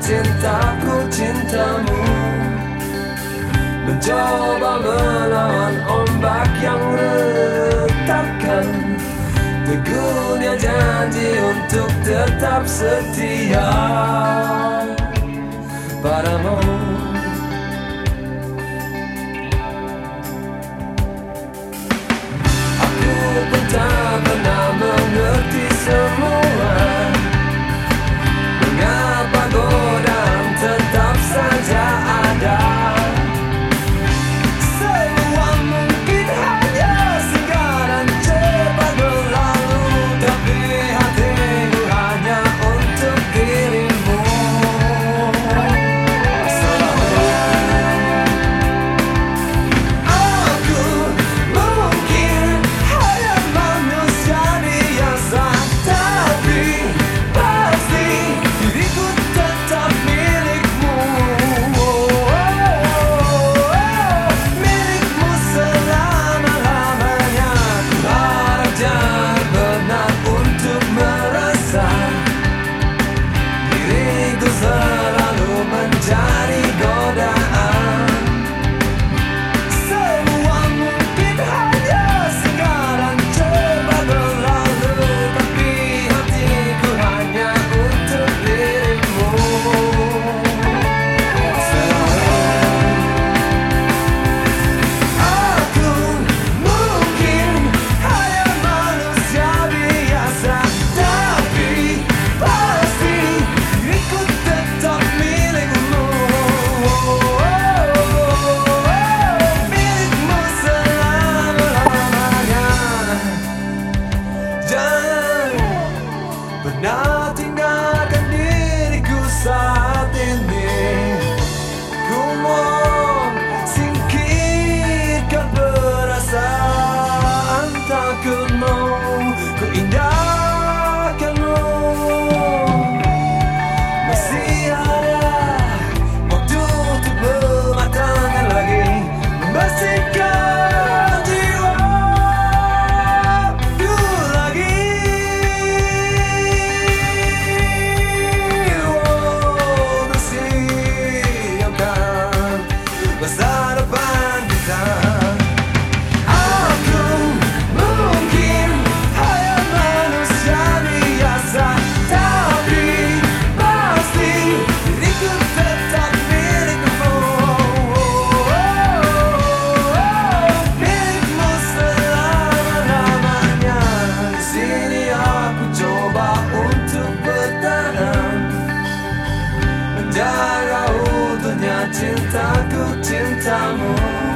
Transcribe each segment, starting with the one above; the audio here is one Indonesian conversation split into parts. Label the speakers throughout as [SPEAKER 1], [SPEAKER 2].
[SPEAKER 1] cintaku cintamu. Mencoba melawan ombak yang retakkan Teguhnya janji untuk tetap setia. Padamu. Takut cintamu.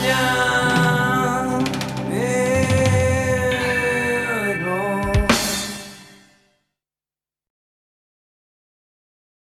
[SPEAKER 1] mañana.